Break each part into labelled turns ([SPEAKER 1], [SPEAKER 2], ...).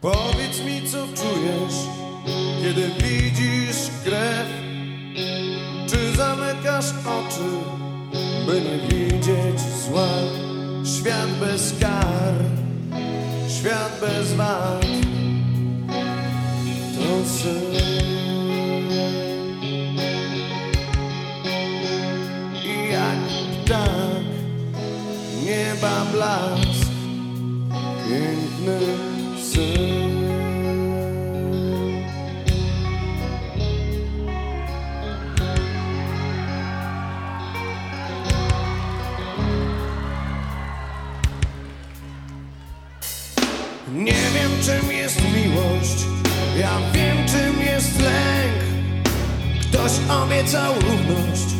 [SPEAKER 1] Powiedz mi, co czujesz, kiedy widzisz krew? Czy zamykasz oczy, by nie widzieć zła? Świat bez kar, świat bez wad. I jak nieba blask Piękny sen Nie wiem czym jest miłość. Ja wiem czym jest lęk. Ktoś obiecał równość.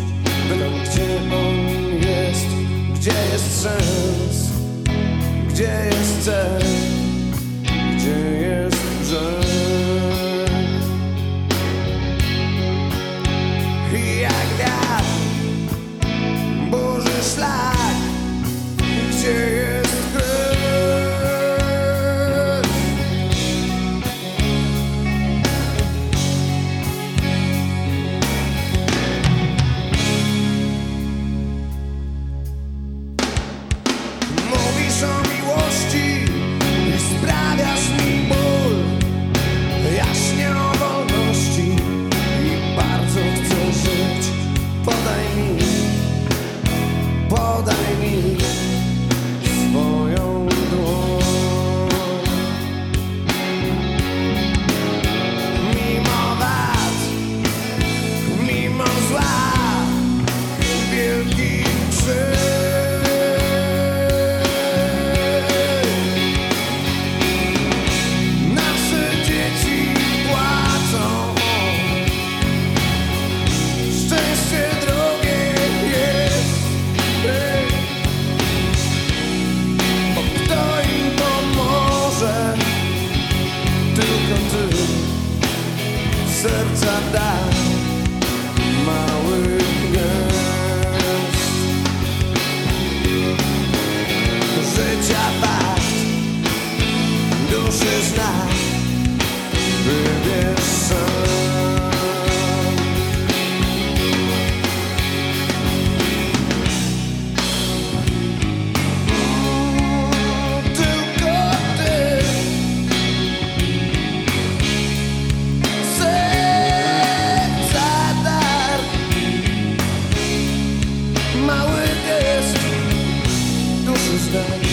[SPEAKER 1] Pytam gdzie on jest? Gdzie jest sens? Gdzie jest cel? mały gest, dużo zdań.